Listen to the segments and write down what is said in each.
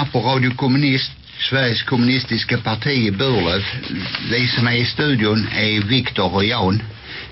lyssnar på Radio Kommunist, Sveriges kommunistiska parti i Burlöv. Vi som är i studion är Viktor och Jan.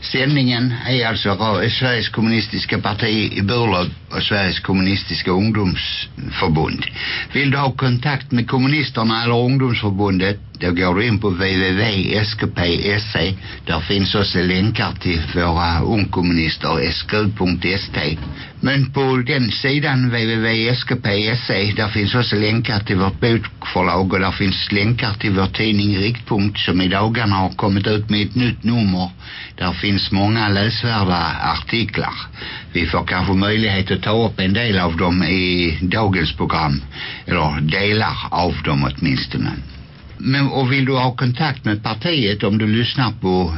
Sändningen är alltså Sveriges kommunistiska parti i Burlöv och Sveriges kommunistiska ungdomsförbund. Vill du ha kontakt med kommunisterna eller ungdomsförbundet då går du in på www.skp.se. Där finns också länkar till våra ungkommunister sk.st. Men på den sidan www.skp.se där finns också länkar till vårt bokförlag och där finns länkar till vår tidning Riktpunkt som i dagarna har kommit ut med ett nytt nummer. Där finns många läsvärda artiklar. Vi får kanske möjlighet att ta upp en del av dem i dagens program. Eller delar av dem åtminstone. Men, och vill du ha kontakt med partiet om du lyssnar på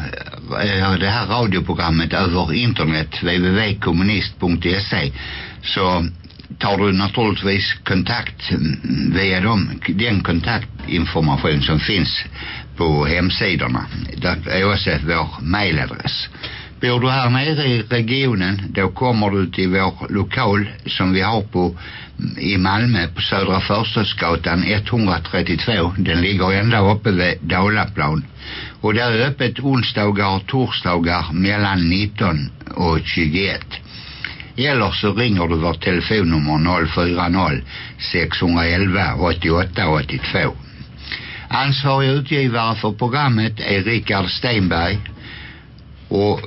eh, eh det här radioprogrammet över internet www.kommunist.se så tar du naturligtvis kontakt mm, via dem, den kontaktinformation som finns på hemsidorna. Där är också vår mailadress. Bor du här nere i regionen då kommer du till vår lokal som vi har på i Malmö på Södra Förstadsgatan 132. Den ligger ända uppe vid Dalaplan. Och där är öppet onsdagar och torsdagar mellan 19 och 21. Eller så ringer du vårt telefonnummer 040 611 88 82. Ansvarig utgivare för programmet är Rickard Stenberg och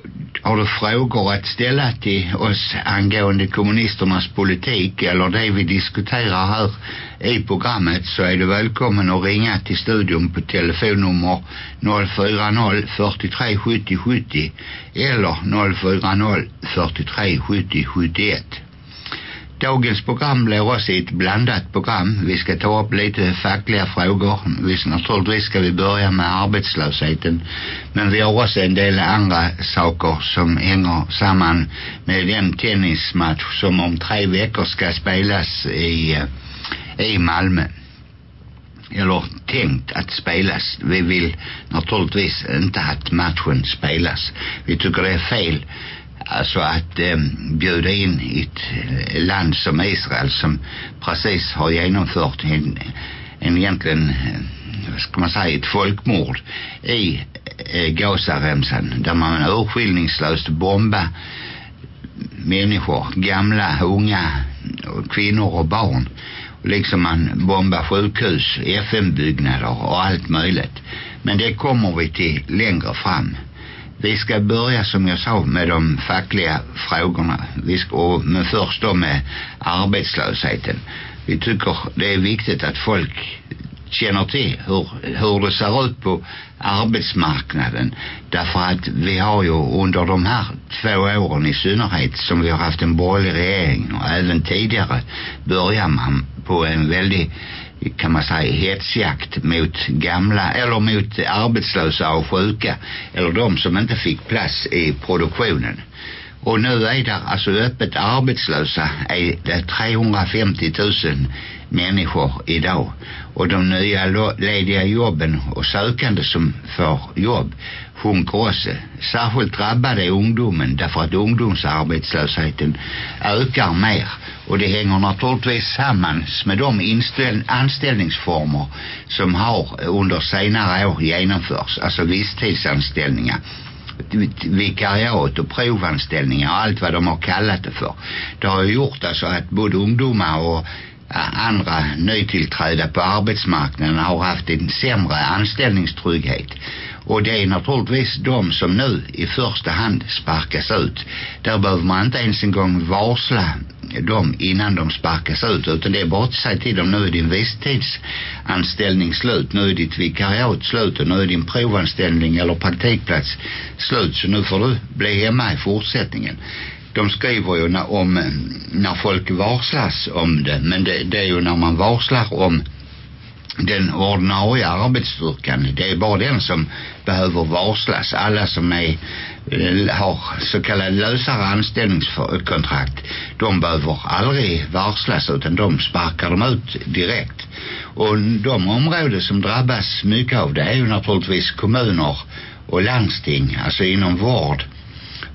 har du frågor att ställa till oss angående kommunisternas politik eller det vi diskuterar här i programmet så är du välkommen att ringa till studion på telefonnummer 040 43 70 70 eller 040 43 70 71. Dagens program blir också ett blandat program. Vi ska ta upp lite fackliga frågor. Vi, naturligtvis ska vi börja med arbetslösheten. Men vi har också en del andra saker som hänger samman med den tennismatch som om tre veckor ska spelas i, eh, i Malmö eller tänkt att spelas. Vi vill naturligtvis inte att matchen spelas. Vi tycker det är fel alltså att eh, bjuda in ett eh, land som Israel som precis har genomfört en, en egentligen eh, vad ska man säga ett folkmord i eh, Gazaremsan. Där man urskillningslöst bomba människor, gamla, unga kvinnor och barn. Liksom man bombar sjukhus, FN-byggnader och allt möjligt. Men det kommer vi till längre fram vi ska börja som jag sa med de fackliga frågorna. Vi ska, och, men först då med arbetslösheten. Vi tycker det är viktigt att folk känner till hur, hur det ser ut på arbetsmarknaden. Därför att vi har ju under de här två åren i synnerhet som vi har haft en borgerlig regering och även tidigare börjar man på en väldigt kan man säga hetsjakt mot gamla eller mot arbetslösa och sjuka eller de som inte fick plats i produktionen. Och nu är det alltså öppet arbetslösa är det 350 000 människor idag. Och de nya lediga jobben och sökande som får jobb sjunker också. Särskilt drabbade ungdomen därför att ungdomsarbetslösheten ökar mer. Och det hänger naturligtvis samman med de anställningsformer som har under senare år genomförts. Alltså visstidsanställningar vikariat och provanställningar och allt vad de har kallat det för. Det har ju gjort alltså att både ungdomar och andra nytillträdda på arbetsmarknaden har haft en sämre anställningstrygghet och det är naturligtvis de som nu i första hand sparkas ut där behöver man inte ens en gång varsla dem innan de sparkas ut utan det är bara att säga till dem nu är din visstidsanställning slut nu är ditt vikariat slut och nu är din provanställning eller praktikplats slut så nu får du bli hemma i fortsättningen de skriver ju när, om eh, när folk varslas om det men det, det är ju när man varslar om den ordinarie arbetsstyrkan. Det är bara den som behöver varslas. Alla som är eh, har så kallade lösare anställningskontrakt de behöver aldrig varslas utan de sparkar dem ut direkt. Och de områden som drabbas mycket av det är ju naturligtvis kommuner och landsting alltså inom vård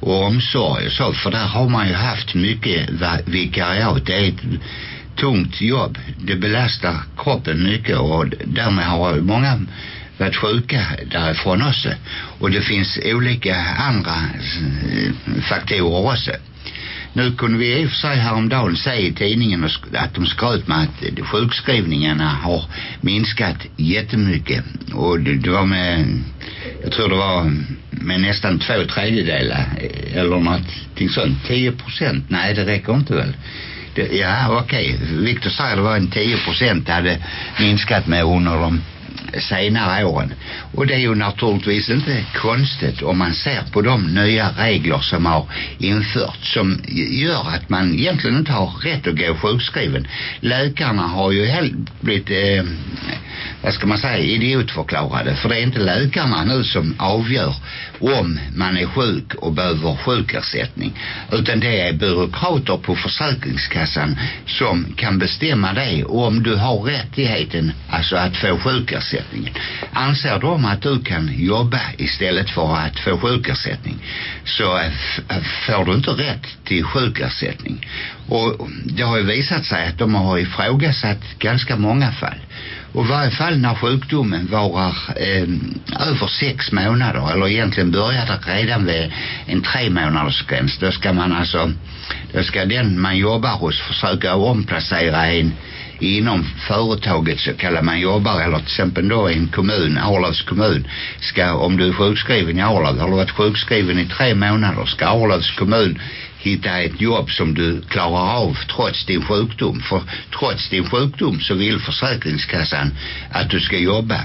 och omsorg och så för där har man ju haft mycket vikariat det är ett tungt jobb. Det belastar kroppen mycket och därmed har många varit sjuka därifrån också. Och det finns olika andra eh, faktorer också. Nu kunde vi i och för sig häromdagen se i tidningen att de skröt med att eh, sjukskrivningarna har minskat jättemycket. Och det, det var med, jag tror det var med nästan två tredjedelar eh, eller någonting sånt. 10 procent, nej det räcker inte väl. Det, ja okej, okay. Viktor säger det var en 10 procent hade minskat med under de senare åren. Och det är ju naturligtvis inte konstigt om man ser på de nya regler som har införts som gör att man egentligen inte har rätt att gå sjukskriven. Läkarna har ju helt blivit eh, vad ska man säga, idiotförklarade. För det är inte läkarna nu som avgör om man är sjuk och behöver sjukersättning. Utan det är byråkrater på Försäkringskassan som kan bestämma det om du har rättigheten alltså att få sjukersättningen. Anser de att du kan jobba istället för att få sjukersättning så får du inte rätt till sjukersättning. Och det har ju visat sig att de har ifrågasatt ganska många fall. Och i varje fall när sjukdomen varar eh, över sex månader eller egentligen börjar det redan vid en tre månaders gräns då ska man alltså då ska den man jobbar hos försöka omplacera en inom företaget så kallar man jobbar eller till exempel då i en kommun, Arlövs kommun ska om du är sjukskriven i Arlöv har du varit sjukskriven i tre månader ska Arlövs kommun hitta ett jobb som du klarar av trots din sjukdom. För trots din sjukdom så vill Försäkringskassan att du ska jobba.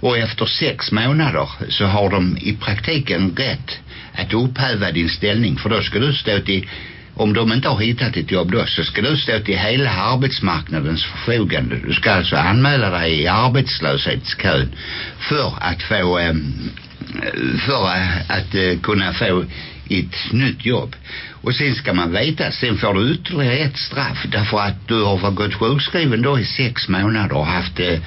Och efter sex månader så har de i praktiken rätt att upphäva din ställning. För då ska du stå till om de inte har hittat ett jobb då så ska du stå till hela arbetsmarknadens förfogande. Du ska alltså anmäla dig i arbetslöshetskön för att få för att eh, kunna få ett nytt jobb. Och sen ska man veta, sen får du ytterligare ett straff därför att du har gått sjukskriven då i sex månader och haft eh,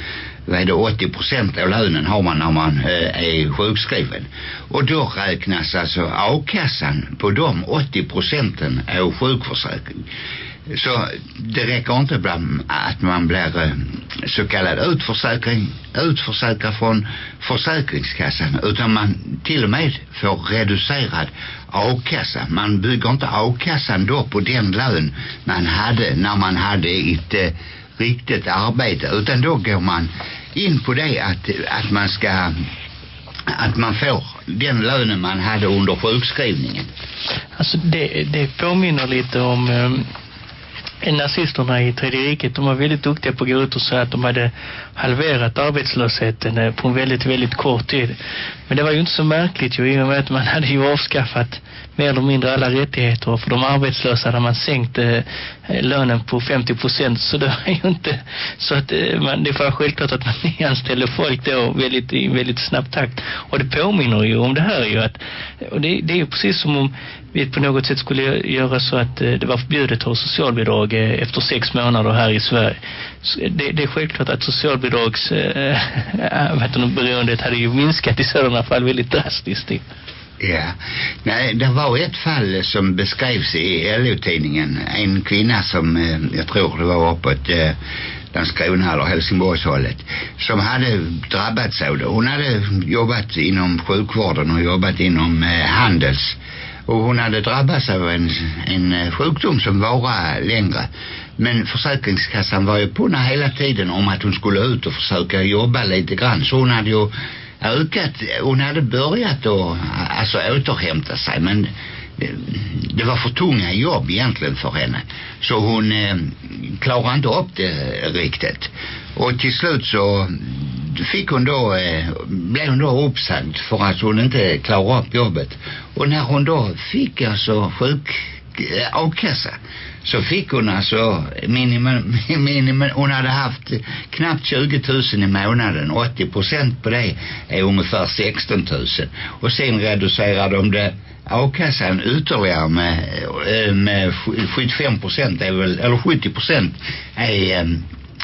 vad är det, 80 procent av lönen har man när man eh, är sjukskriven. Och då räknas alltså avkassan på de 80 procenten av sjukförsäkring. Så det räcker inte att man blir eh, så kallad utförsäkring, utförsäkrad från försäkringskassan utan man till och med får reducerad avkassa. Man bygger inte avkassan då på den lön man hade när man hade ett eh, riktigt arbete utan då går man in på det att, att man ska att man får den lönen man hade under sjukskrivningen. Alltså det, det påminner lite om eh, nazisterna i tredje riket, de var väldigt duktiga på att gå ut och säga att de hade halverat arbetslösheten eh, på en väldigt, väldigt kort tid. Men det var ju inte så märkligt ju, i och med att man hade ju avskaffat mer eller mindre alla rättigheter för de arbetslösa när man sänkte eh, lönen på 50 procent så det var ju inte så att eh, man, det var självklart att man anställde folk då väldigt, i väldigt snabb takt och det påminner ju om det här ju att, och det, det är ju precis som om vi på något sätt skulle göra så att eh, det var förbjudet att ha socialbidrag eh, efter sex månader här i Sverige. Det, det är självklart att socialbidrags äh, beroendet hade ju minskat i sådana fall väldigt drastiskt. Ja, nej, det var ett fall som beskrevs i LO-tidningen. En kvinna som, eh, jag tror det var uppåt eh, Landskrona eller Helsingborgshållet som hade drabbats av det. Hon hade jobbat inom sjukvården och jobbat inom eh, handels och hon hade drabbats av en, en eh, sjukdom som varade längre. Men försäkringskassan var ju på henne hela tiden om att hon skulle ut och försöka jobba lite grann. Så hon hade ju ökat, hon hade börjat att alltså återhämta sig men det, det var för tunga jobb egentligen för henne. Så hon eh, klarade inte upp det riktigt. Och till slut så fick hon då, eh, blev hon då uppsagd för att hon inte klarade upp jobbet. Och när hon då fick alltså sjuk eh, avkassa så fick hon alltså minimum, minimum, hon hade haft knappt 20 000 i månaden 80 procent på det är ungefär 16 000 och sen reducerade de det avkassan ytterligare med, eh, med 75 procent är väl, eller 70 procent är eh,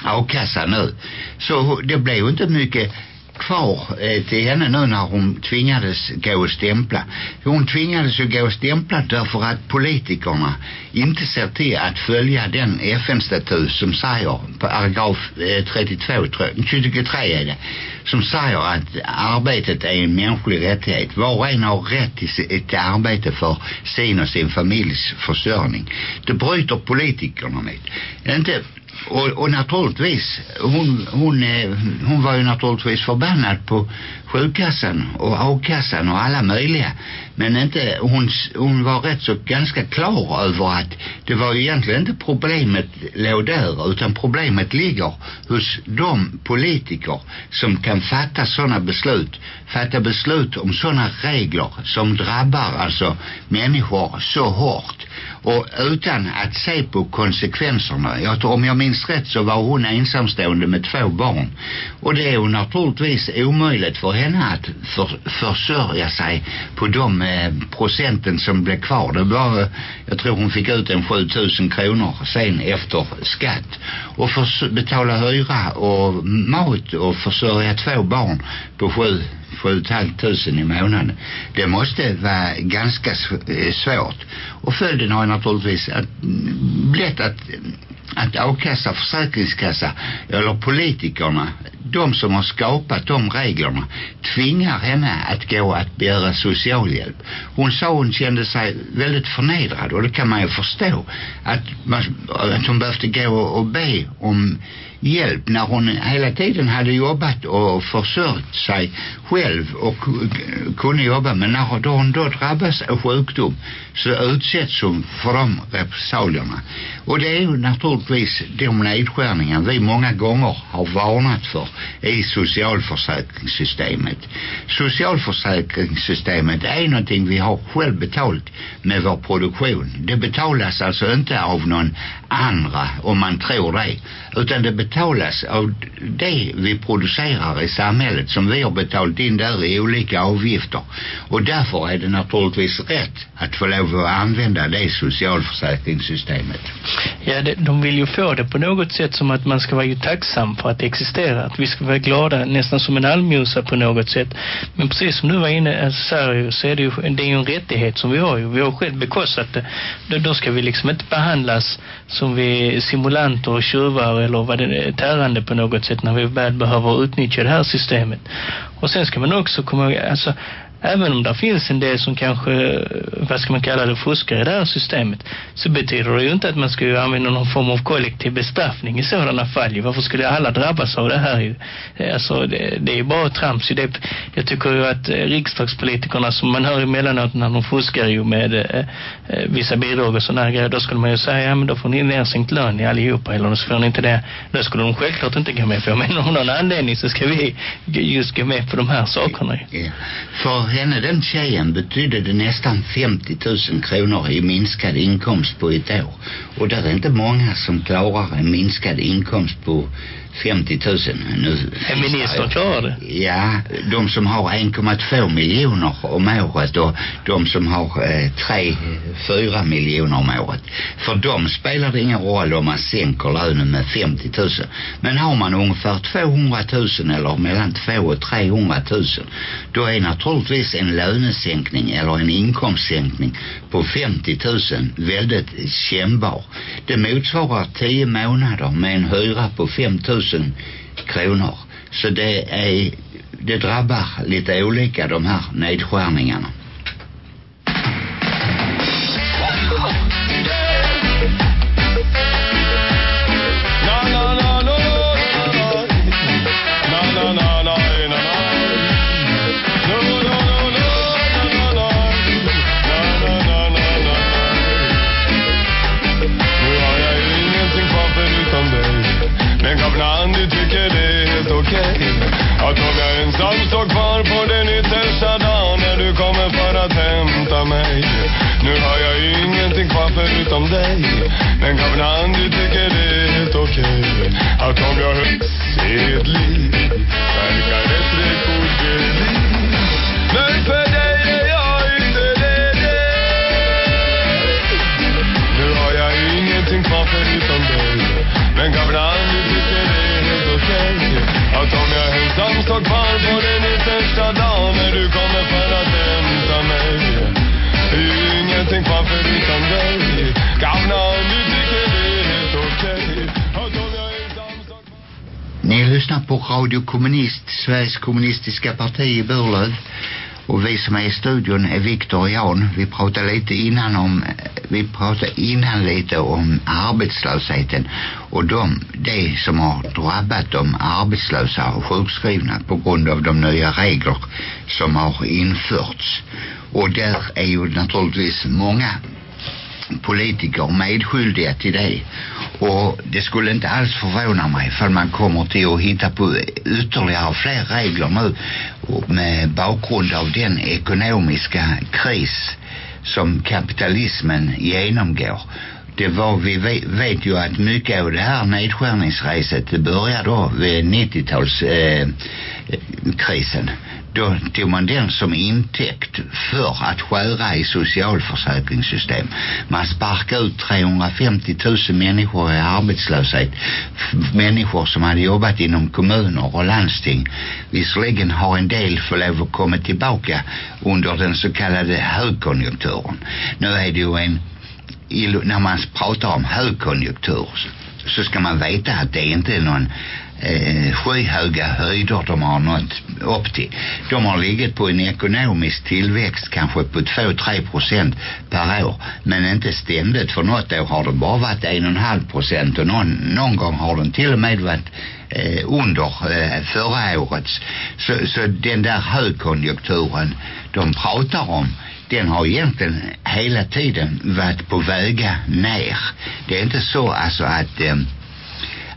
a-kassa nu så det blev ju inte mycket kvar eh, till henne nu när hon tvingades gå och stämpla. Hon tvingades ju gå och stämpla därför att politikerna inte ser till att följa den FN-statut som säger paragraf eh, 32, 23 är det, som säger att arbetet är en mänsklig rättighet. Var och en har rätt till, ett arbete för sin och sin familjs försörjning. Det bryter politikerna med. Inte och, och naturligtvis hon, hon, hon var ju naturligtvis förbannad på sjukkassan och a-kassan och alla möjliga men inte hon, hon var rätt så ganska klar över att det var ju egentligen inte problemet låg där utan problemet ligger hos de politiker som kan fatta sådana beslut fatta beslut om sådana regler som drabbar alltså människor så hårt och utan att se på konsekvenserna. Jag tror, om jag minns rätt så var hon ensamstående med två barn. Och det är ju naturligtvis omöjligt för henne att för, försörja sig på de eh, procenten som blev kvar. Det var, jag tror hon fick ut en 7000 kronor sen efter skatt. Och för, betala hyra och mat och försörja två barn på sju 7 500 i månaden. Det måste vara ganska eh, svårt. Och följden har naturligtvis att, mm, blivit att, att a-kassa, försäkringskassa eller politikerna, de som har skapat de reglerna, tvingar henne att gå att begära socialhjälp. Hon sa hon kände sig väldigt förnedrad och det kan man ju förstå. Att, man, att hon behövde gå och be om hjälp när hon hela tiden hade jobbat och försörjt sig själv och kunde jobba. Men när hon då drabbas av sjukdom så utsätts hon för de repressalierna. Och det är ju naturligtvis de nedskärningar vi många gånger har varnat för i socialförsäkringssystemet. Socialförsäkringssystemet är någonting vi har själv betalt med vår produktion. Det betalas alltså inte av någon andra om man tror det utan det betalas av det vi producerar i samhället som vi har betalt in där i olika avgifter och därför är det naturligtvis rätt att få lov att använda det socialförsäkringssystemet Ja, det, de vill ju få det på något sätt som att man ska vara ju tacksam för att det existerar. Att vi ska vara glada nästan som en allmosa på något sätt. Men precis som du var inne eh, så, här, så är det ju, det är ju en rättighet som vi har ju. Vi har själv bekostat det. Då, då ska vi liksom inte behandlas som vi simulanter och tjuvar eller vad det är, tärande på något sätt när vi väl behöver utnyttja det här systemet. Och sen ska man också komma ihåg, alltså även om det finns en del som kanske, vad ska man kalla det, fuskar i det här systemet så betyder det ju inte att man ska ju använda någon form av kollektiv bestraffning i sådana fall. Varför skulle alla drabbas av det här? Ju? Alltså det, det är ju bara trams. Det, jag tycker ju att eh, riksdagspolitikerna som man hör emellanåt när de fuskar ju med eh, eh vissa bidrag och sådana grejer, då skulle man ju säga, ja men då får ni nedsänkt lön i allihopa eller så får ni inte det. Då skulle de självklart inte gå med på. Men av någon anledning så ska vi just gå med på de här sakerna. Ja. För henne, den tjejen, betydde det nästan 50 000 kronor i minskad inkomst på ett år. Och det är inte många som klarar en minskad inkomst på 50 000 nu. Feminister klarar det. Ja, de som har 1,2 miljoner om året och de som har eh, 3-4 miljoner om året. För dem spelar det ingen roll om man sänker lönen med 50 000. Men har man ungefär 200 000 eller mellan 2 och 300 000 då är naturligtvis en lönesänkning eller en inkomstsänkning på 50 000 väldigt kännbar. Det motsvarar 10 månader med en hyra på 5 000 kronor. Så det är det drabbar lite olika de här nedskärningarna. Att om jag ensam står kvar på den yttersta dagen när du kommer för att hämta mig. Nu har jag ingenting kvar förutom dig. Men kan du tycker det är helt okej. Okay. Att om jag högst ett liv verkar ett rekorderligt. Som står kvar på den yttersta dag När du kommer för att hämta mig Ingenting kvar förutom dig Gamla om du tycker det är helt okej ni lyssnar på Radio Kommunist, Sveriges kommunistiska parti i Burlöv. Och vi som är i studion är Viktor och Jan. Vi pratade lite innan om vi pratade innan lite om arbetslösheten och de, det som har drabbat de arbetslösa och sjukskrivna på grund av de nya regler som har införts. Och där är ju naturligtvis många politiker medskyldiga till det. Och det skulle inte alls förvåna mig för man kommer till att hitta på ytterligare fler regler nu med bakgrund av den ekonomiska kris som kapitalismen genomgår. Det var, vi vet, vet ju att mycket av det här nedskärningsreset det började då vid 90-talskrisen. Eh, krisen då tog man den som intäkt för att skära i socialförsäkringssystem. Man sparkade ut 350 000 människor i arbetslöshet. Människor som hade jobbat inom kommuner och landsting. Visserligen har en del för lov att komma tillbaka under den så kallade högkonjunkturen. Nu är det ju en när man pratar om högkonjunktur så ska man veta att det inte är någon eh, skyhöga höjder de har nått upp till. De har legat på en ekonomisk tillväxt kanske på 2-3 procent per år. Men inte ständigt. För något år har det bara varit 1,5 procent och någon, någon gång har den till och med varit eh, under eh, förra årets. Så, så den där högkonjunkturen de pratar om den har egentligen hela tiden varit på väga ner. Det är inte så alltså att eh,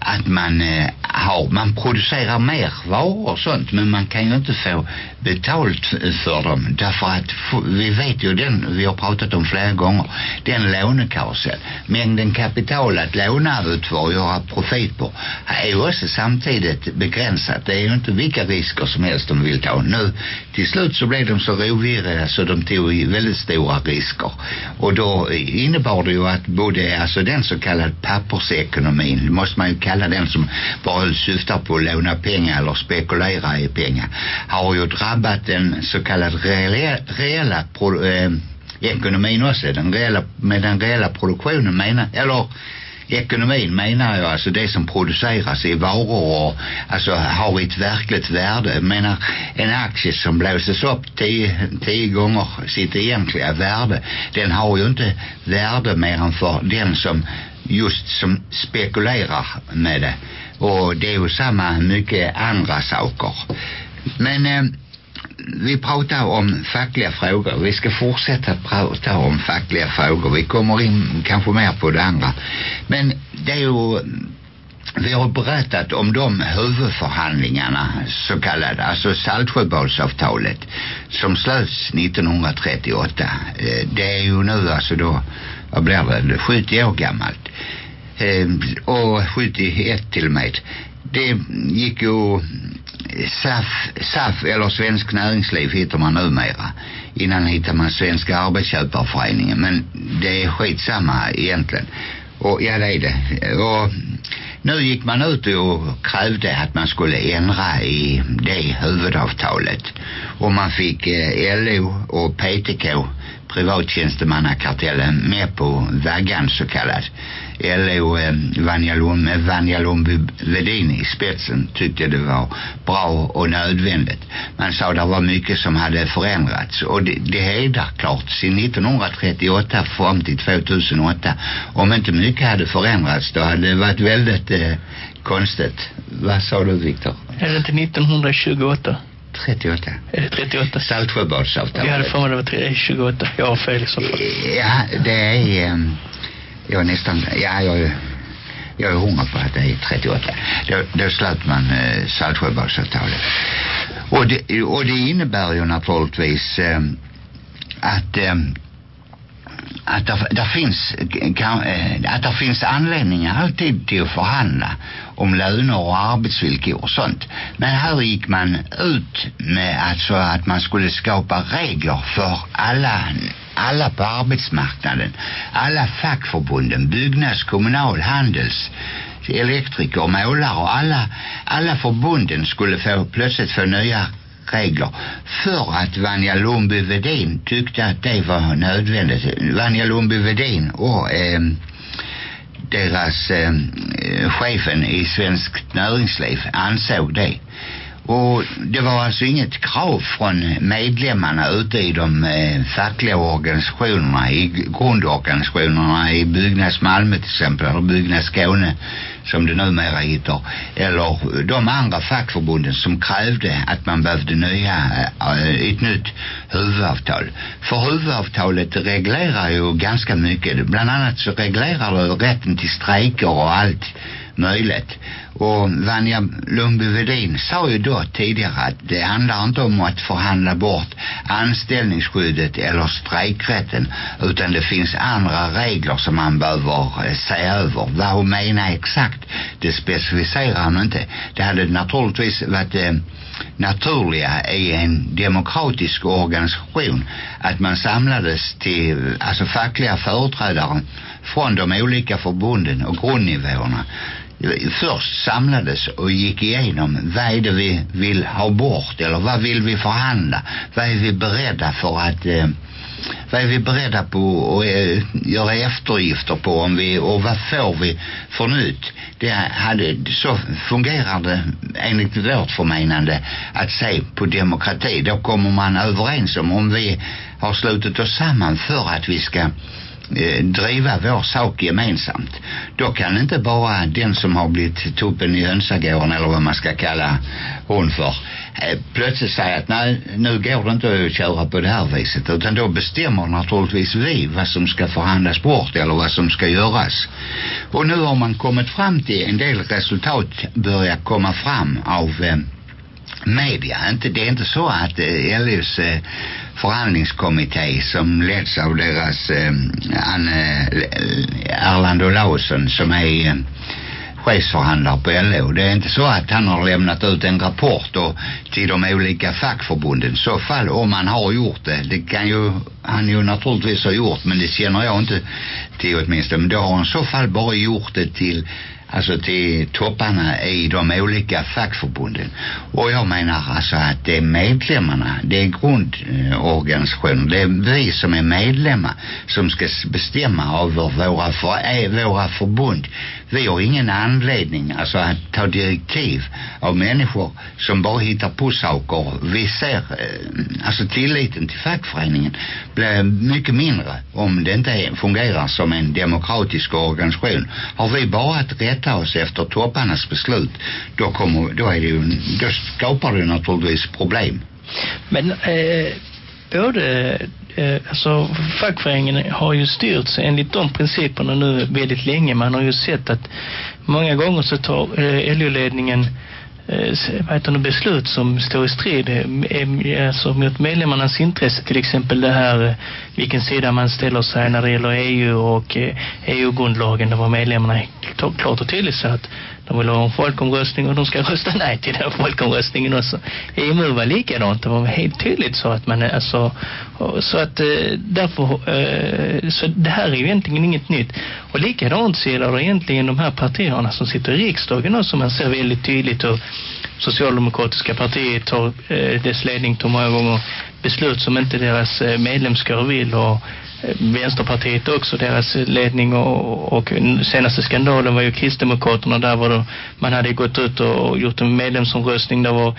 att man eh, har, man producerar mer varor och sånt men man kan ju inte få betalt för dem. Därför att vi vet ju den vi har pratat om flera gånger den lånekarusell mängden kapital att låna ut för att göra profit på är ju också samtidigt begränsat. Det är ju inte vilka risker som helst de vill ta. Nu till slut så blev de så rovgiriga så de tog väldigt stora risker. Och då innebar det ju att både alltså den så kallade pappersekonomin måste man ju kalla den som bara syftar på att låna pengar eller spekulera i pengar har ju drabbat den så kallade reella, reella pro, øh, eh, ekonomin också den reella, med den reella produktionen menar eller ekonomin menar jag alltså det som produceras i varor och alltså har ett verkligt värde jag menar en aktie som blåses upp tio, tio gånger sitt egentliga värde den har ju inte värde mer än för den som just som spekulerar med det och det är ju samma mycket andra saker men eh, vi pratar om fackliga frågor. Vi ska fortsätta prata om fackliga frågor. Vi kommer in kanske mer på det andra. Men det är ju vi har berättat om de huvudförhandlingarna så kallade, alltså Saltsjöbadsavtalet som slöts 1938 eh, det är ju nu alltså då vad blir det, 70 år gammalt eh, och 71 till och med det gick ju eh, SAF, SAF eller Svensk Näringsliv hittar man numera. Innan hittar man Svenska Arbetsköparföreningen. Men det är skitsamma egentligen. Och ja, det är det. Och nu gick man ut och krävde att man skulle ändra i det huvudavtalet. Och man fick eh, LO och PTK privattjänstemannakartellen med på vaggan så kallat. LO eh, Vanja, Lund, med Vanja Lundby Vedin i spetsen tyckte det var bra och nödvändigt. Man sa det var mycket som hade förändrats och det, det hedrar klart sedan 1938 fram till 2008. Om inte mycket hade förändrats då hade det varit väldigt eh, konstigt. Vad sa du Viktor? Är det inte 1928? 38. Är det 38? Saltsjöbadsavtalet. Jag hade för mig det var 28. Jag har fel i så fall. Ja, det är... Um, jag är nästan... Ja, jag är... Jag är hungrig på att det är 38. Då, då slöt man eh, Saltsjöbadsavtalet. Och det, och det innebär ju naturligtvis eh, att eh, att det, där finns kan, eh, att det finns anledningar alltid till att förhandla om löner och arbetsvillkor och sånt. Men här gick man ut med alltså att man skulle skapa regler för alla alla på arbetsmarknaden alla fackförbunden byggnads, kommunal, handels elektriker, målare och alla, alla förbunden skulle få, plötsligt få nya regler för att Vanja Lundby Vedin tyckte att det var nödvändigt Vanja Lundby Vedin och eh, deras ehm, eh, chefen i Svenskt Näringsliv ansåg det. Och det var alltså inget krav från medlemmarna ute i de eh, fackliga organisationerna, i grundorganisationerna i Byggnads Malmö till exempel, eller Byggnads Skåne som det numera heter, eller de andra fackförbunden som krävde att man behövde nya, eh, ett nytt huvudavtal. För huvudavtalet reglerar ju ganska mycket. Bland annat så reglerar det rätten till strejker och allt möjligt. Och Vanja Lundby-Vedin sa ju då tidigare att det handlar inte om att förhandla bort anställningsskyddet eller strejkrätten utan det finns andra regler som man behöver eh, se över. Vad hon menar exakt, det specificerar hon inte. Det hade naturligtvis varit eh, naturliga i en demokratisk organisation att man samlades till alltså fackliga företrädare från de olika förbunden och grundnivåerna först samlades och gick igenom vad är det vi vill ha bort eller vad vill vi förhandla? Vad är vi beredda för att eh, vad är vi beredda på att eh, göra eftergifter på om vi, och vad får vi för nytt? Det hade, så fungerar det enligt vårt förmenande att se på demokrati. Då kommer man överens om om vi har slutit oss samman för att vi ska eh, driva vår sak gemensamt. Då kan inte bara den som har blivit tuppen i hönsagården eller vad man ska kalla hon för eh, plötsligt säga att nej nu går det inte att köra på det här viset. Utan då bestämmer naturligtvis vi vad som ska förhandlas bort eller vad som ska göras. Och nu har man kommit fram till en del resultat börjar komma fram av eh, media. Inte, det är inte så att eh, LOs eh, förhandlingskommitté som leds av deras eh, Anne eh, Erland Olausson som är eh, chefsförhandlare på LO. Det är inte så att han har lämnat ut en rapport och till de olika fackförbunden. Så fall om han har gjort det, det kan ju han ju naturligtvis ha gjort men det känner jag inte till åtminstone. Men då har han så fall bara gjort det till alltså till topparna i de olika fackförbunden. Och jag menar alltså att det är medlemmarna, det är grundorganisationen, det är vi som är medlemmar som ska bestämma över våra, för, våra förbund. Vi har ingen anledning alltså att ta direktiv av människor som bara hittar på saker. Vi ser, eh, alltså tilliten till fackföreningen blir mycket mindre om det inte fungerar som en demokratisk organisation. Har vi bara att rätta oss efter topparnas beslut då, kommer, då, är det ju, då skapar det naturligtvis problem. Men eh, både eh, alltså fackföreningen har ju styrts enligt de principerna nu väldigt länge. Man har ju sett att många gånger så tar eh, LO-ledningen eh, vad heter det, beslut som står i strid eh, alltså mot medlemmarnas intresse till exempel det här eh, vilken sida man ställer sig när det gäller EU och eh, EU-grundlagen där var medlemmarna klart och tydligt så att de vill ha en folkomröstning och de ska rösta nej till den folkomröstningen också. EMU var likadant. Det var helt tydligt så att man alltså så att eh, därför eh, så det här är ju egentligen inget nytt. Och likadant så gäller det egentligen de här partierna som sitter i riksdagen och som man ser väldigt tydligt och socialdemokratiska partiet tar eh, dess ledning tar många gånger beslut som inte deras medlemskår medlemskar vill och Vänsterpartiet också, deras ledning och, och senaste skandalen var ju Kristdemokraterna. Där var det, man hade gått ut och gjort en medlemsomröstning. Där var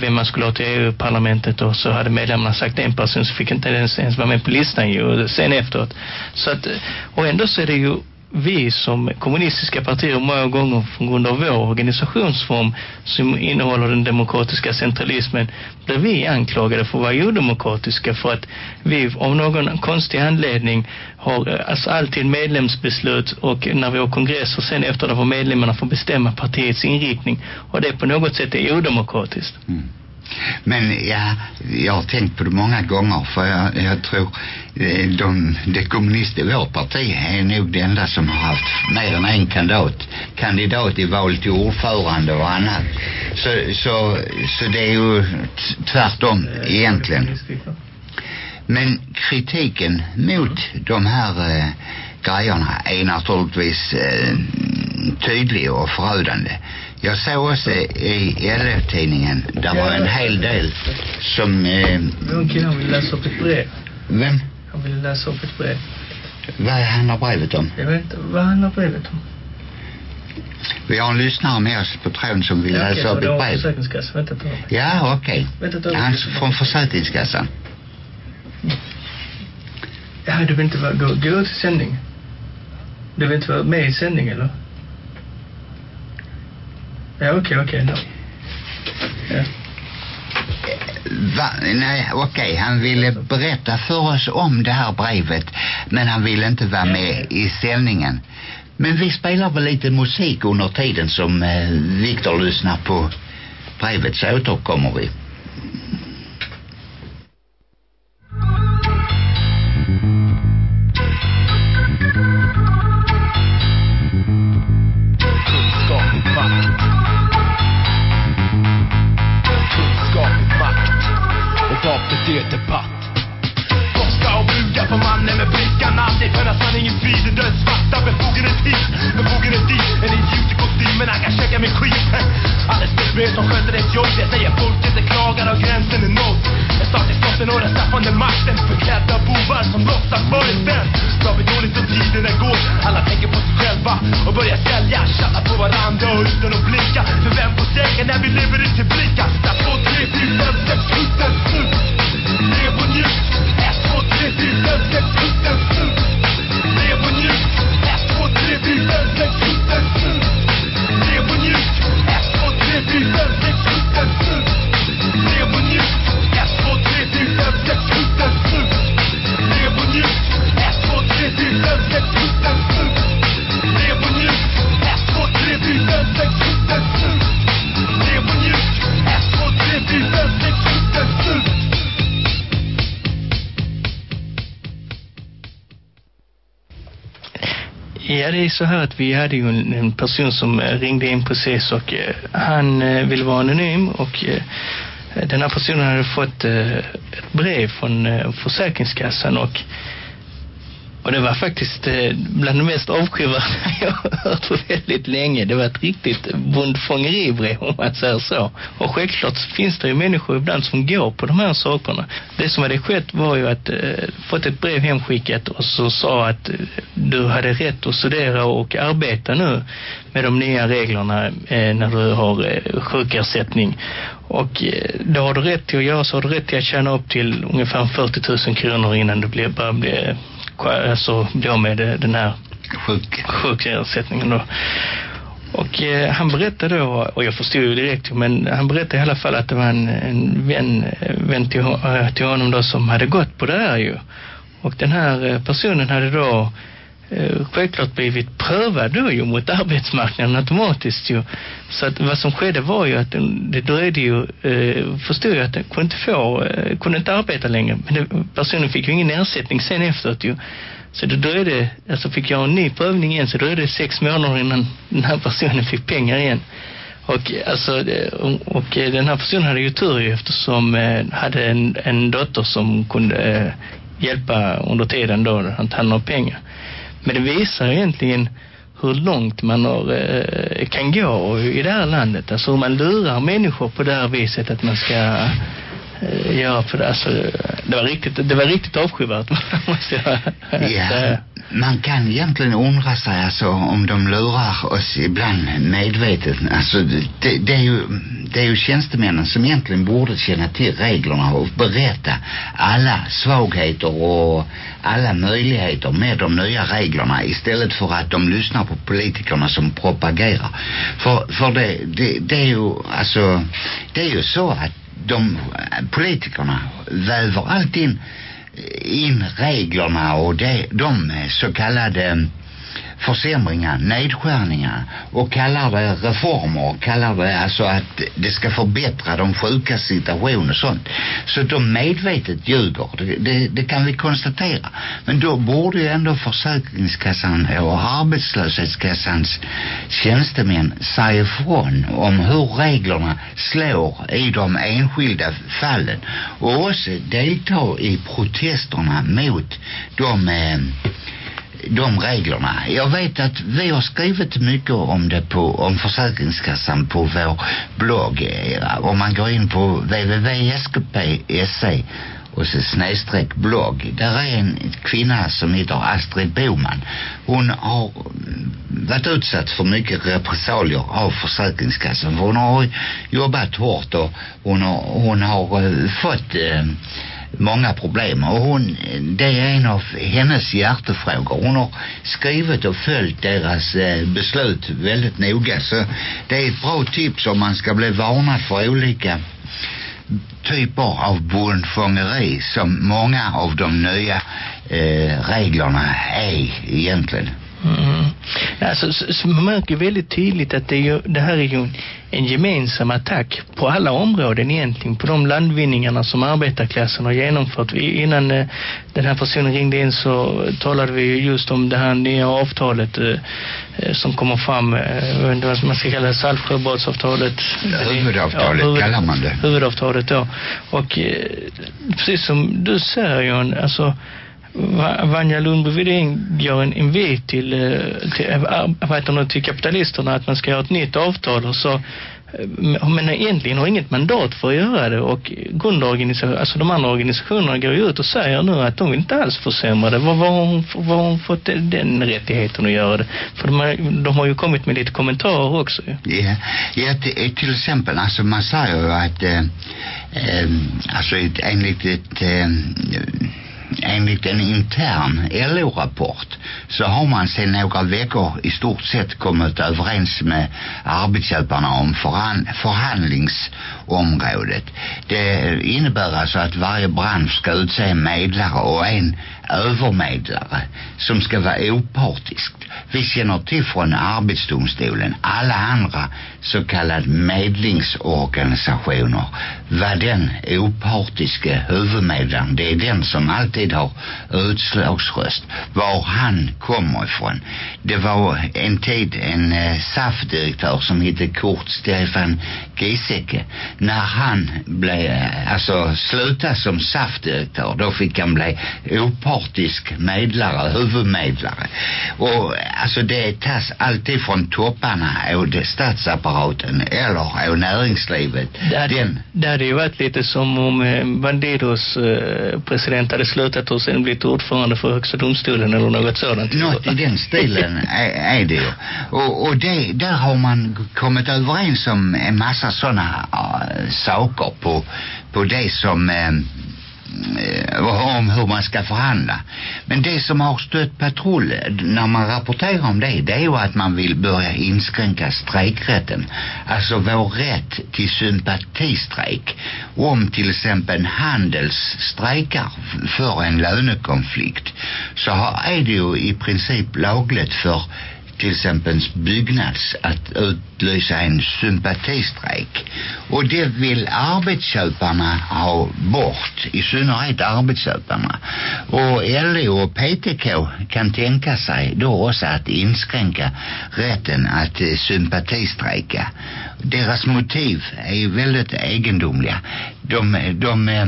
vem man skulle ha till EU-parlamentet och så hade medlemmarna sagt en person så fick inte ens, ens vara med på listan ju. Sen efteråt. Så att, och ändå så är det ju vi som kommunistiska partier många gånger på grund av vår organisationsform som innehåller den demokratiska centralismen blir vi anklagade för att vara odemokratiska för att vi av någon konstig anledning har eh, alltså alltid medlemsbeslut och när vi har kongresser sen efter det får medlemmarna får bestämma partiets inriktning och det på något sätt är odemokratiskt. Mm. Men ja, jag har tänkt på det många gånger för jag, jag tror eh, de, det kommunister i vårt parti är nog det enda som har haft mer än en kandidat, kandidat i val till ordförande och annat. Så, så, så det är ju tvärtom egentligen. Men kritiken mot de här eh, grejerna är naturligtvis eh, tydlig och förödande. Jag såg också i LF-tidningen, där var en hel del som... Eh, Någon kille vill läsa upp ett brev. Vem? Han vill läsa upp ett brev. Vad handlar brevet om? Jag vet inte, vad handlar brevet om? Vi har en lyssnare med oss på tråden som vill Ja, läsa upp ett brev. Försäkringskassan, vänta ett tag. Ja, okej. Vänta ett tag. Han från Försäkringskassan. Ja, du vill inte gå, gå ut i sändning? Du vill inte vara med i sändning, eller? Ja, okej, okej. då. Ja. Va? Nej, okej. Han ville berätta för oss om det här brevet. Men han ville inte vara med i sändningen. Men vi spelar väl lite musik under tiden som eh, Viktor lyssnar på brevet så återkommer vi. Ja, det är så här att vi hade ju en, en person som eh, ringde in precis och eh, han eh, ville vara anonym och eh, den här personen hade fått eh, ett brev från eh, Försäkringskassan och och det var faktiskt eh, bland det mest avskyvärda jag har hört på väldigt länge. Det var ett riktigt bondfångeribrev om man säger så. Och självklart finns det ju människor ibland som går på de här sakerna. Det som hade skett var ju att eh, fått ett brev hemskickat och så sa att eh, du hade rätt att studera och arbeta nu med de nya reglerna eh, när du har eh, sjukersättning. Och eh, då har du rätt till att göra så har du rätt till att tjäna upp till ungefär 40 000 kronor innan du blir, börjar bli alltså blir med den här Sjuk. sjukersättningen då. Och eh, han berättade då, och jag förstod ju direkt, men han berättade i alla fall att det var en, en vän, vän till, eh, till honom då som hade gått på det här ju. Och den här eh, personen hade då Eh, självklart blivit prövad då ju mot arbetsmarknaden automatiskt ju. Så att vad som skedde var ju att det dröjde ju, eh, förstod jag att den kunde inte få, eh, kunde inte arbeta längre. Men det, personen fick ju ingen ersättning sen efteråt ju. Så det dröjde, alltså fick jag en ny prövning igen så det dröjde sex månader innan den här personen fick pengar igen. Och, alltså, eh, och, och eh, den här personen hade ju tur ju eftersom eh, hade en, en dotter som kunde eh, hjälpa under tiden då han tog några pengar. Men det visar egentligen hur långt man har, eh, kan gå i det här landet. Alltså hur man lurar människor på det här viset att man ska eh, göra på det. Alltså, det var riktigt, det var riktigt avskyvärt måste jag Ja man kan egentligen undra sig alltså om de lurar oss ibland medvetet. Alltså det, det, är ju, det är ju tjänstemännen som egentligen borde känna till reglerna och berätta alla svagheter och alla möjligheter med de nya reglerna istället för att de lyssnar på politikerna som propagerar. För, för det, det, det är ju alltså, det är ju så att de politikerna väver allt in in reglerna och det, de så kallade försämringar, nedskärningar och kallar det reformer och kallar det alltså att det ska förbättra de sjuka situation och sånt. Så de medvetet ljuger, det, det, det kan vi konstatera. Men då borde ju ändå Försäkringskassan och Arbetslöshetskassans tjänstemän säga ifrån om hur reglerna slår i de enskilda fallen och också delta i protesterna mot de eh, de reglerna. Jag vet att vi har skrivit mycket om det på, om Försäkringskassan på vår blogg. Om man går in på www.skp.se och så snedstreck blogg. Där är en kvinna som heter Astrid Boman. Hon har varit utsatt för mycket repressalier av Försäkringskassan. Hon har jobbat hårt och hon har, hon har eh, fått eh, många problem och hon, det är en av hennes hjärtefrågor. Hon har skrivit och följt deras eh, beslut väldigt noga så det är ett bra tips om man ska bli varnad för olika typer av bondfångeri som många av de nya eh, reglerna är egentligen. Mm. Alltså, så, så man märker väldigt tydligt att det, är ju, det här är ju en gemensam attack på alla områden egentligen, på de landvinningarna som arbetarklassen har genomfört. Innan eh, den här personen ringde in så talade vi just om det här nya avtalet eh, eh som kommer fram, eh, vad man ska kalla Saltsjöbadsavtalet. Ja, huvudavtalet ja, huvud, kallar man det. Huvudavtalet då. Och eh, precis som du säger Jan, alltså Vanja Lundby Widén gör en invit till, eh, till, eh, till kapitalisterna att man ska göra ett nytt avtal och så eh, men egentligen har inget mandat för att göra det och grundorganisationen, alltså de andra organisationerna går ut och säger nu att de vill inte alls försämra det. Var, var, har, hon, var har hon fått den rättigheten att göra det? För de har, de har ju kommit med lite kommentarer också. Ja, ja till, till exempel, alltså man säger ju att eh, alltså enligt ett eh, enligt en intern LO-rapport så har man sedan några veckor i stort sett kommit överens med arbetsköparna om förhan förhandlingsområdet. Det innebär alltså att varje bransch ska utse en medlare och en övermedlare som ska vara opartiskt. Vi känner till från arbetsdomstolen alla andra så kallade medlingsorganisationer var den opartiske huvudmedlaren. Det är den som alltid har utslagsröst. Var han kommer ifrån. Det var en tid en eh, SAF-direktör som hette Kurt Stefan Giesecke. När han blev, eh, alltså slutade som SAF-direktör, då fick han bli opartisk medlare, huvudmedlare. Och alltså det tas alltid från topparna och det statsapparaten eller och näringslivet. Hade, Den, det hade ju varit lite som om eh, Bandidos eh, president hade slutat och sen blivit ordförande för högsta domstolen eller något sådant. Något i den stilen är, är det ju. Och, och det, där har man kommit överens om en massa sådana uh, saker på, på det som uh, Eh, om hur man ska förhandla. Men det som har stött patrull när man rapporterar om det, det är ju att man vill börja inskränka strejkrätten. Alltså vår rätt till sympatistrejk. Om till exempel Handels strejkar för en lönekonflikt så är det ju i princip lagligt för till exempel Byggnads att utlysa en sympatistrejk. Och det vill arbetsköparna ha bort, i synnerhet arbetsköparna. Och LO och PTK kan tänka sig då också att inskränka rätten att eh, sympatistrejka. Deras motiv är ju väldigt egendomliga. De, de eh,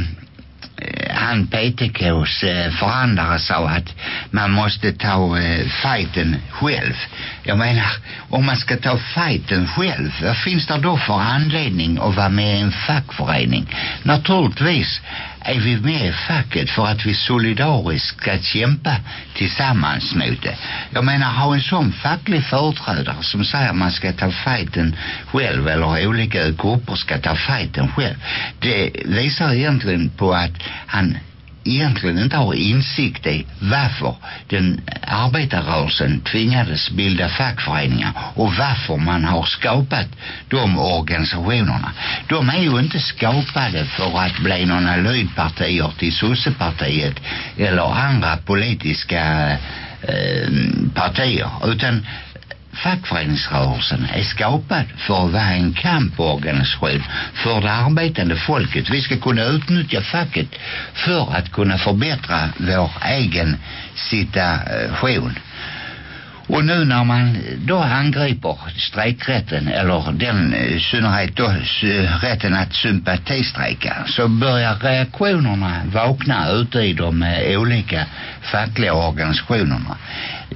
Eh, han PTKs eh, förhandlare sa att man måste ta eh, fighten själv. Jag menar, om man ska ta fighten själv, vad finns det då för anledning att vara med i en fackförening? Naturligtvis är vi med i facket för att vi solidariskt ska kämpa tillsammans mot det. Jag menar, ha en sån facklig företrädare som säger att man ska ta fighten själv eller olika grupper ska ta fighten själv. Det visar egentligen på att han egentligen inte har insikt i varför den arbetarrörelsen tvingades bilda fackföreningar och varför man har skapat de organisationerna. De är ju inte skapade för att bli några lydpartier till Sossepartiet eller andra politiska eh, partier utan fackföreningsrörelsen är skapad för att vara en kamporganisation för det arbetande folket. Vi ska kunna utnyttja facket för att kunna förbättra vår egen situation. Och nu när man då angriper strejkrätten eller den eh, i synnerhet då eh, rätten att sympatistrejka så börjar reaktionerna vakna ute i de eh, olika fackliga organisationerna.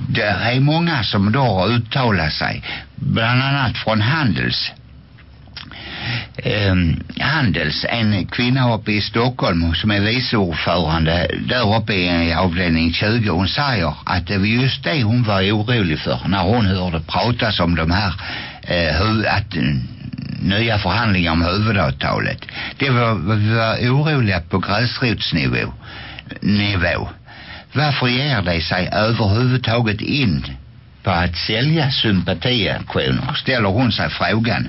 Det är många som då uttalar sig bland annat från Handels eh, Handels, en kvinna uppe i Stockholm som är vice ordförande där uppe i eh, avdelning 20. Hon säger att det var just det hon var orolig för när hon hörde pratas om de här eh, att, eh, nya förhandlingar om huvudavtalet. Det var, var oroliga på gräsrotsnivå. Nivå. Varför ger de sig överhuvudtaget in på att sälja sympatiaktioner? Ställer hon sig frågan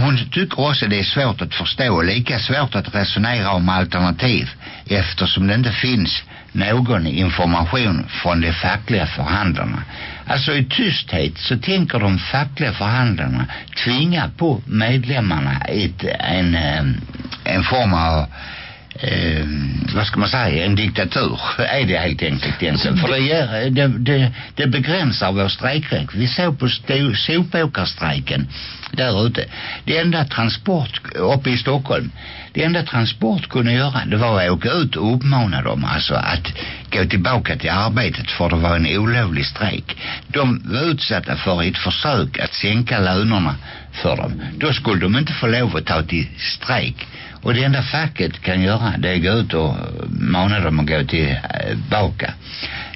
hon tycker också det är svårt att förstå och lika svårt att resonera om alternativ eftersom det inte finns någon information från de fackliga förhandlarna. Alltså i tysthet så tänker de fackliga förhandlarna tvinga på medlemmarna ett, en, eh, en form av eh, vad ska man säga, en diktatur är det helt enkelt egentligen. För det, ger, det, det, det begränsar vår strejkräck. Vi såg på sopåkarstrejken där ute. Det enda transport uppe i Stockholm, det enda transport kunde göra det var att åka ut och uppmana dem alltså att gå tillbaka till arbetet för det var en olovlig strejk. De var utsatta för ett försök att sänka lönerna för dem. Då skulle de inte få lov att ta till strejk. Och det enda facket kan göra det är att gå ut och mana dem att gå tillbaka. Eh,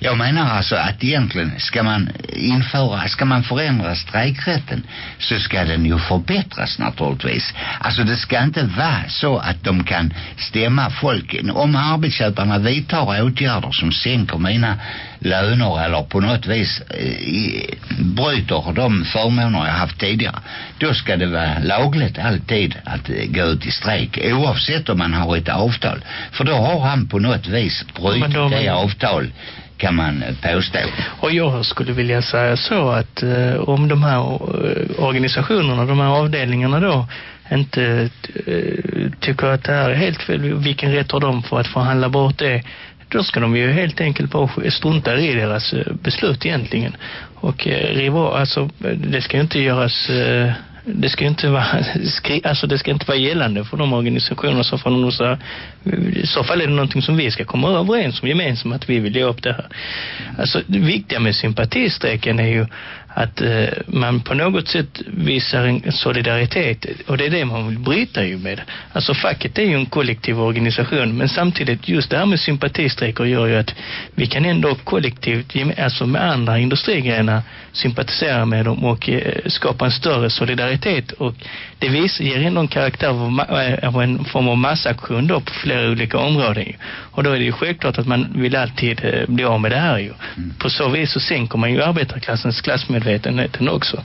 jag menar alltså att egentligen ska man införa, ska man förändra strejkrätten så ska den ju förbättras naturligtvis. Alltså det ska inte vara så att de kan stämma folk. Om arbetsköparna vidtar åtgärder som sänker mina löner eller på något vis eh, bryter de förmåner jag haft tidigare då ska det vara lagligt alltid att eh, gå ut i strejk oavsett om man har ett avtal för då har han på något vis brutit då, det avtal kan man påstå. Och jag skulle vilja säga så att eh, om de här eh, organisationerna, de här avdelningarna då inte eh, tycker att det här är helt fel, vilken rätt har de för att förhandla bort det då ska de ju helt enkelt bara strunta i deras eh, beslut egentligen. Och eh, riva, alltså det ska ju inte göras eh, det ska inte vara alltså det ska inte vara gällande för de organisationer som får någon så i så fall är det någonting som vi ska komma överens om gemensamt att vi vill ge upp det här. Alltså det viktiga med sympatistrejken är ju att eh, man på något sätt visar en solidaritet och det är det man vill bryta ju med. Alltså facket är ju en kollektiv organisation men samtidigt just det här med sympatistrejker gör ju att vi kan ändå kollektivt alltså med andra industrigrenar sympatisera med dem och eh, skapa en större solidaritet och det visar, ger ändå en karaktär av, av en form av massaktion då på flera olika områden ju. och då är det ju självklart att man vill alltid eh, bli av med det här ju. Mm. På så vis så sänker man ju arbetarklassens klassmedvetenheten också.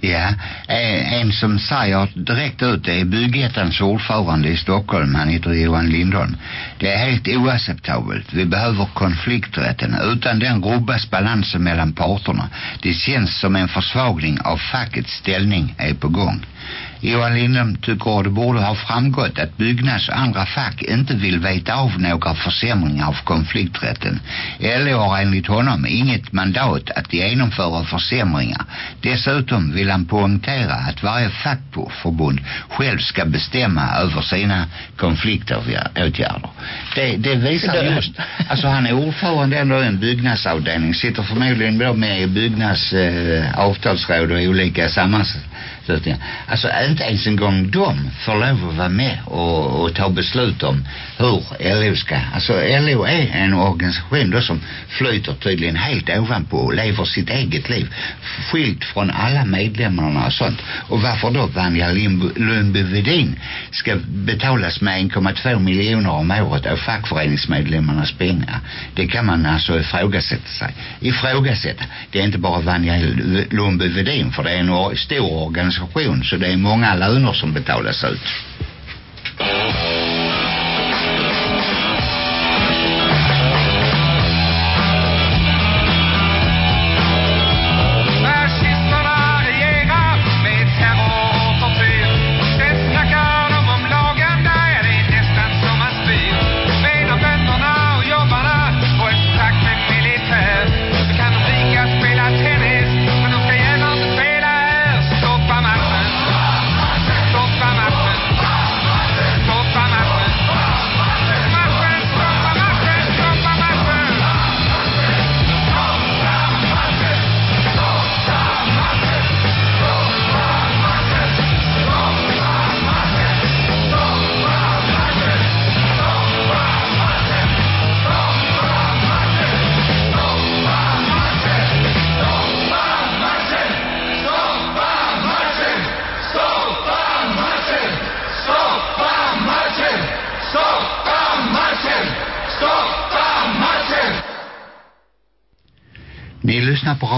Ja, eh, en som säger direkt ut det är byggettans ordförande i Stockholm, han heter Johan Lindholm. Det är helt oacceptabelt. Vi behöver konflikträtten. Utan den rubbas balansen mellan parterna. Det känns som en försvagning av fackets ställning är på gång. Johan Lindholm tycker det borde ha framgått att Byggnads andra fack inte vill veta av några försämringar av konflikträtten. LO har enligt honom inget mandat att genomföra försämringar. Dessutom vill han poängtera att varje fackförbund själv ska bestämma över sina konfliktåtgärder. Det, det visar just, alltså han är ordförande ändå i en byggnadsavdelning, sitter förmodligen då med i byggnads eh, avtalsråd och olika sammanslutningar. Alltså inte ens en gång de får lov att vara med och, och ta beslut om hur LO ska, alltså LO är en organisation då som flyter tydligen helt ovanpå och lever sitt eget liv. Skilt från alla medlemmarna och sånt. Och varför då Vanja Lundby-Vedin ska betalas med 1,2 miljoner om året av fackföreningsmedlemmarnas pengar? Det kan man alltså ifrågasätta sig. Ifrågasätta. Det är inte bara Vanja Lundby-Vedin för det är en stor organisation så det är många många löner som betalas ut.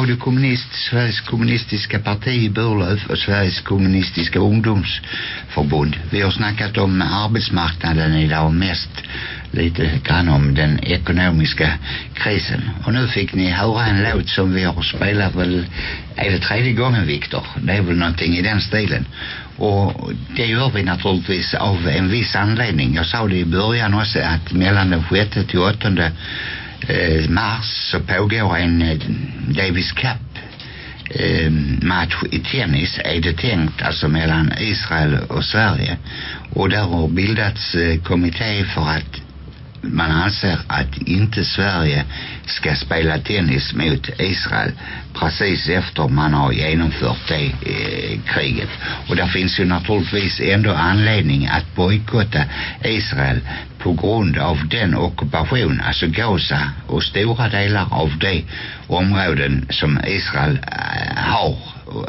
Radio Kommunist, Sveriges kommunistiska parti i Burlöv och Sveriges kommunistiska ungdomsförbund. Vi har snackat om arbetsmarknaden idag mest lite grann om den ekonomiska krisen. Och nu fick ni höra en låt som vi har spelat väl, är det tredje gången Viktor? Det är väl någonting i den stilen. Och det gör vi naturligtvis av en viss anledning. Jag sa det i början också att mellan den sjätte till åttonde eh, mars så pågår en eh, Davis Cup. Eh, match i tennis är det tänkt alltså mellan Israel och Sverige. Och där har bildats eh, kommitté för att man anser att inte Sverige ska spela tennis mot Israel precis efter man har genomfört det eh, kriget. Och där finns ju naturligtvis ändå anledning att bojkotta Israel på grund av den ockupation, alltså Gaza och stora delar av de områden som Israel eh, har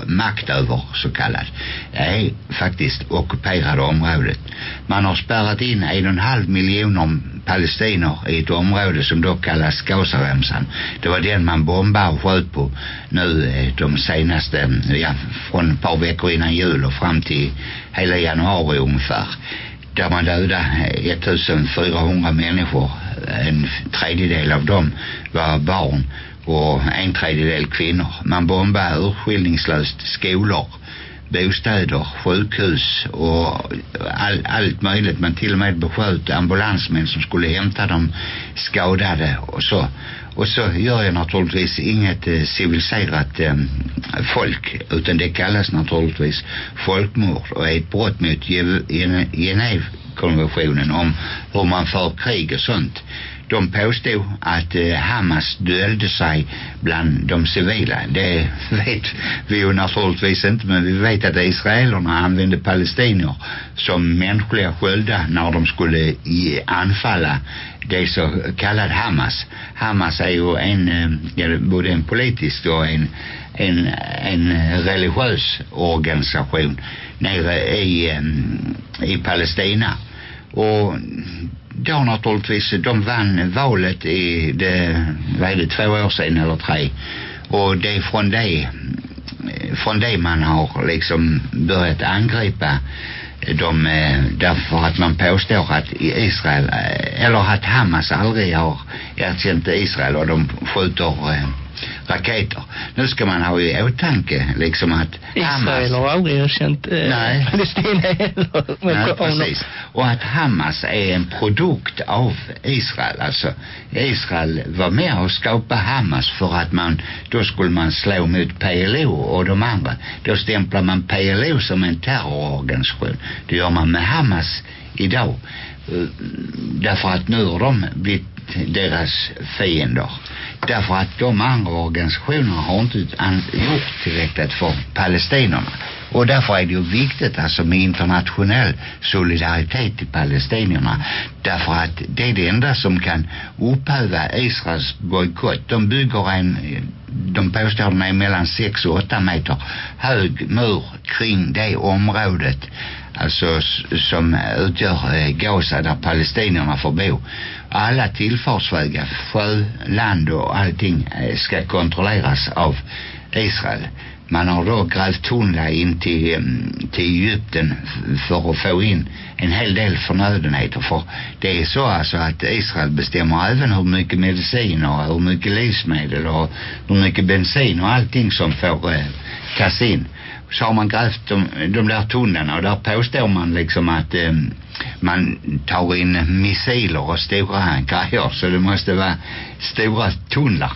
makt över så kallat är faktiskt ockuperade området. Man har spärrat in en och en halv miljoner palestiner i ett område som då kallas Gazaremsan. Det var den man bombade och sköt på nu eh, de senaste, eh, ja, från ett par veckor innan jul och fram till hela januari ungefär. Där man dödade eh, 1400 människor. En tredjedel av dem var barn och en tredjedel kvinnor. Man bombade urskillningslöst skolor, bostäder, sjukhus och all, allt möjligt. Man till och med besköt ambulansmän som skulle hämta de skadade och så. Och så gör jag naturligtvis inget eh, civiliserat eh, folk utan det kallas naturligtvis folkmord och är ett brott mot Genèvekonventionen om hur man för krig och sånt de påstod att eh, Hamas dölde sig bland de civila. Det vet vi ju naturligtvis inte men vi vet att israelerna använde palestinier som mänskliga sköldar när de skulle i, anfalla det så kallad Hamas. Hamas är ju en, eh, både en politisk och en, en, en religiös organisation nere i, eh, i Palestina. Och då naturligtvis, de vann valet i det, vad är det, två år sedan eller tre. Och det är från det, från det man har liksom börjat angripa de, eh, därför att man påstår att Israel, eh, eller att Hamas aldrig har erkänt Israel och de skjuter eh, raketer. Nu ska man ha i åtanke liksom att Israel har aldrig erkänt eh, Nej. Palestina heller. Nej, precis. Och att Hamas är en produkt av Israel. Alltså Israel var med och skapa Hamas för att man, då skulle man slå mot PLO och de andra. Då stämplar man PLO som en terrororganisation. Det gör man med Hamas idag. Därför att nu har de blivit deras fiender. Därför att de andra organisationerna har inte gjort tillräckligt för palestinerna. Och därför är det ju viktigt alltså med internationell solidaritet till palestinierna. Därför att det är det enda som kan upphäva Israels bojkott. De bygger en, de påstår de är mellan 6 och 8 meter hög mur kring det området. Alltså som utgör eh, Gaza där palestinierna får bo. Alla tillfartsvägar, sjö, land och allting eh, ska kontrolleras av Israel. Man har då grävt tunnlar in till, mm, till Egypten för att få in en hel del förnödenheter. För det är så alltså att Israel bestämmer även hur mycket medicin och hur mycket livsmedel och hur mycket bensin och allting som får eh, tas in. Så har man grävt de, de där tunnlarna och där påstår man liksom att eh, man tar in missiler och stora grejer. Så det måste vara stora tunnlar.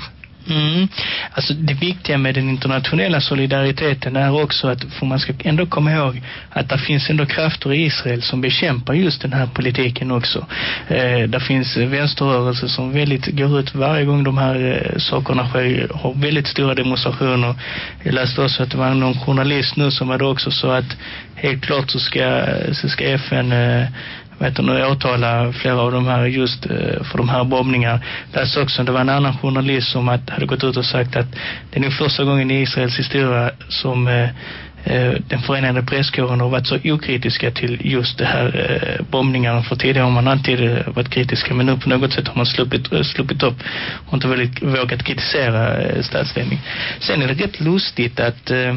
Mm. Alltså det viktiga med den internationella solidariteten är också att för man ska ändå komma ihåg att det finns ändå krafter i Israel som bekämpar just den här politiken också. Eh, där finns vänsterrörelser som väldigt går ut varje gång de här eh, sakerna sker har väldigt stora demonstrationer. Jag läste också att det var någon journalist nu som hade också så att helt klart så ska, så ska FN eh, vet du, nu åtala flera av de här just eh, för de här bombningar. Läste också, det var en annan journalist som att, hade gått ut och sagt att det är nog första gången i Israels historia som eh, eh, den förenade presskåren har varit så okritiska till just det här eh, bombningarna. För tidigare har man alltid varit kritiska men nu på något sätt har man sluppit, sluppit upp och inte väldigt vågat kritisera eh, statsledning. Sen är det rätt lustigt att eh,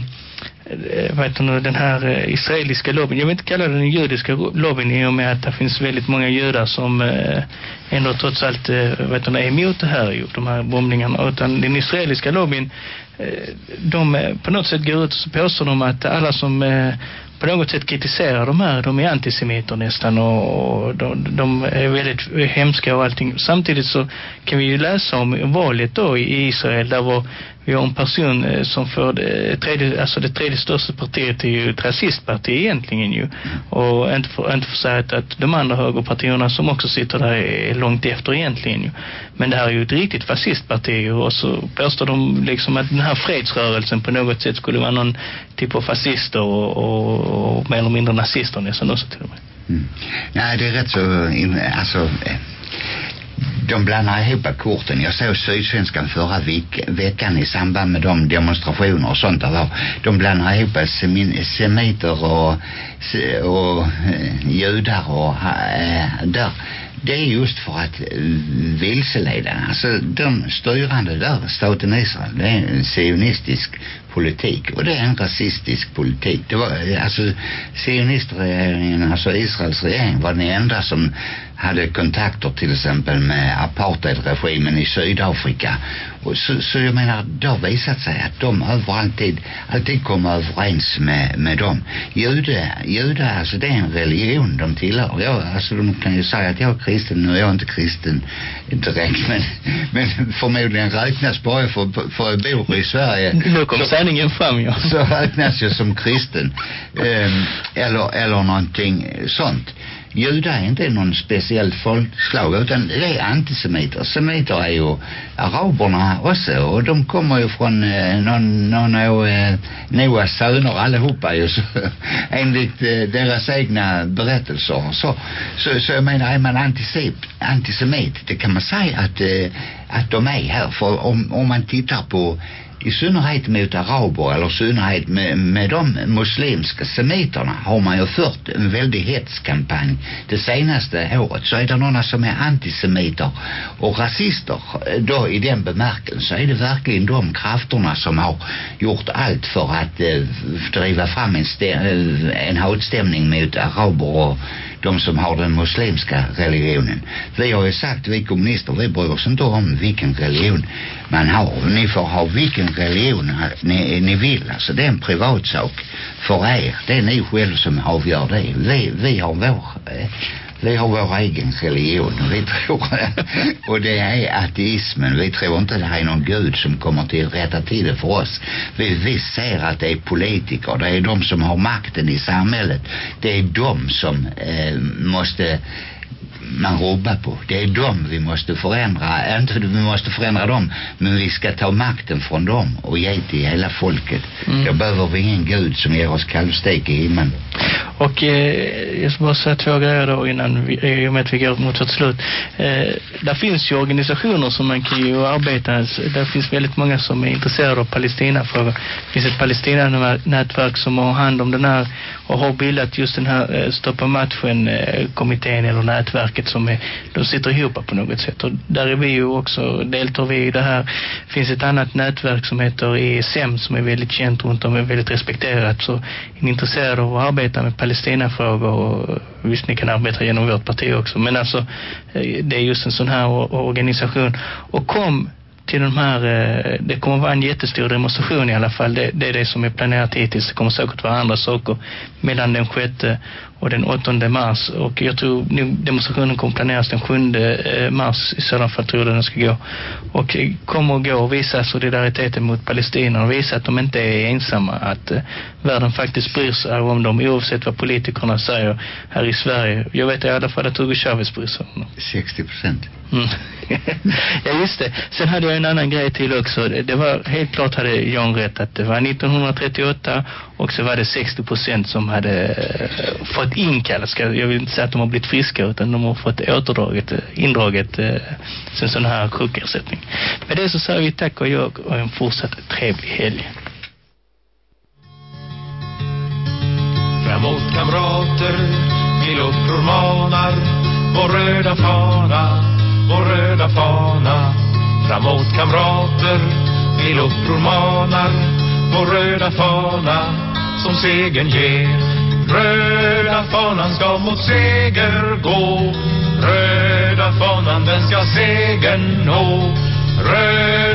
Eh, vad heter nu, den här eh, israeliska lobbyn. Jag vill inte kalla den judiska lobbyn i och med att det finns väldigt många judar som eh, ändå trots allt vet vad heter är emot det här, ju, de här bombningarna. Utan den israeliska lobbyn de på något sätt går ut och så påstår de att alla som eh, på något sätt kritiserar de här, de är antisemiter nästan och, och de, de är väldigt hemska och allting. Samtidigt så kan vi ju läsa om valet då i Israel där var vi har en person eh, som för det eh, tredje, alltså det tredje största partiet är ju ett rasistparti egentligen ju. Och inte för, inte för att säga att, att de andra högerpartierna som också sitter där är långt efter egentligen ju. Men det här är ju ett riktigt fascistparti och så påstår de liksom att den här fredsrörelsen på något sätt skulle vara någon typ av fascister och, och, och mer eller mindre nazister nästan också till och med. Mm. Nej, det är rätt så, in, alltså, eh, de blandar ihop korten. Jag såg Sydsvenskan förra veck, veckan i samband med de demonstrationer och sånt där var. De blandar ihop semin, semiter och, se- och eh, judar och eh, där. Det är just för att øh, vilseleda. Alltså de styrande där, staten Israel, det är en sionistisk politik och det är en rasistisk politik. Det var, alltså sionistregeringen, alltså Israels regering var den enda som hade kontakter till exempel med apartheidregimen i Sydafrika. Och så, så jag menar, det har visat sig att de över alltid, alltid kommer överens med, med dem. Jude, jude, alltså det är en religion de tillhör. Jag, alltså de kan ju säga att jag är kristen, nu är jag inte kristen direkt, men, men förmodligen räknas bara för, för att bo i Sverige. Nu kom Så- sanningen fram ja. så räknas jag som kristen ehm, eller, eller någonting sånt. Judar är inte någon speciell folkslag utan det är antisemiter. Semiter är ju araberna också och de kommer ju från eh, någon, någon av eh, Noahs söner allihopa ju så, enligt eh, deras egna berättelser. Så, så, så jag menar är man antisemit, antisemit det kan man säga att, eh, att de är här. För om, om man tittar på i synnerhet mot araber eller i synnerhet med, med de muslimska semiterna har man ju fört en väldig hetskampanj det senaste året så är det några som är antisemiter och rasister. Då i den bemärkelsen så är det verkligen de krafterna som har gjort allt för att eh, driva fram en, stä- eh, en hatstämning mot araber och de som har den muslimska religionen. Vi har ju sagt, vi kommunister, vi bryr oss inte om vilken religion man har. Ni får ha vilken religion ni, ni vill. Alltså det är en privatsak för er. Det är ni själv som avgör det. Vi, vi har vår eh, vi har vår egen religion och vi tror och det är ateismen. Vi tror inte det här är någon gud som kommer till rätta till det för oss. Vi, vi ser att det är politiker, det är de som har makten i samhället. Det är de som eh, måste man rubba på. Det är dem vi måste förändra. Inte vi måste förändra dem, men vi ska ta makten från dem och ge till hela folket. Mm. Då behöver vi ingen gud som ger oss kalvstek i himlen. Och eh, jag ska bara säga två grejer då innan vi, i och med att vi går mot ett slut. Eh, där finns ju organisationer som man kan ju arbeta. Där finns väldigt många som är intresserade av Palestinafrågor. Det finns ett Palestina-nätverk som har hand om den här och har bildat just den här eh, Stoppa matchen-kommittén eller nätverket som är, de sitter ihop på något sätt. Och där är vi ju också, deltar vi i det här. Det finns ett annat nätverk som heter ESM som är väldigt känt runt om och väldigt respekterat. Så är ni intresserade av att arbeta med Palestinafrågor och visst ni kan arbeta genom vårt parti också. Men alltså eh, det är just en sån här organisation. Och kom till de här, eh, det kommer vara en jättestor demonstration i alla fall. Det, det är det som är planerat hittills. Det kommer säkert vara andra saker mellan den sjätte och den 8 mars. Och jag tror nog demonstrationen kommer planeras den 7 eh, mars i sådana fall tror jag den ska gå. Och eh, kommer att gå och visa solidariteten mot Palestina och visa att de inte är ensamma. Att världen faktiskt bryr sig om dem oavsett vad politikerna säger här i Sverige. Jag vet i alla fall att Hugo Chavez bryr sig om dem. 60 procent. Mm. ja, just det. Sen hade jag en annan grej till också. Det var helt klart hade Jan rätt att det var 1938 och så var det 60 procent som hade eh, fått inkallat. Jag vill inte säga att de har blivit friska utan de har fått återdraget, eh, indraget eh, sen sån här sjukersättning. Med det så säger vi tack och jag och en fortsatt trevlig helg. Framåt kamrater, vi uppror manar Vår röda fana, vår röda fana. Framåt kamrater, till uppror manar Vår röda fana, som segern ger. Röda fanan ska mot seger gå. Röda fanan, den ska segern nå. Röda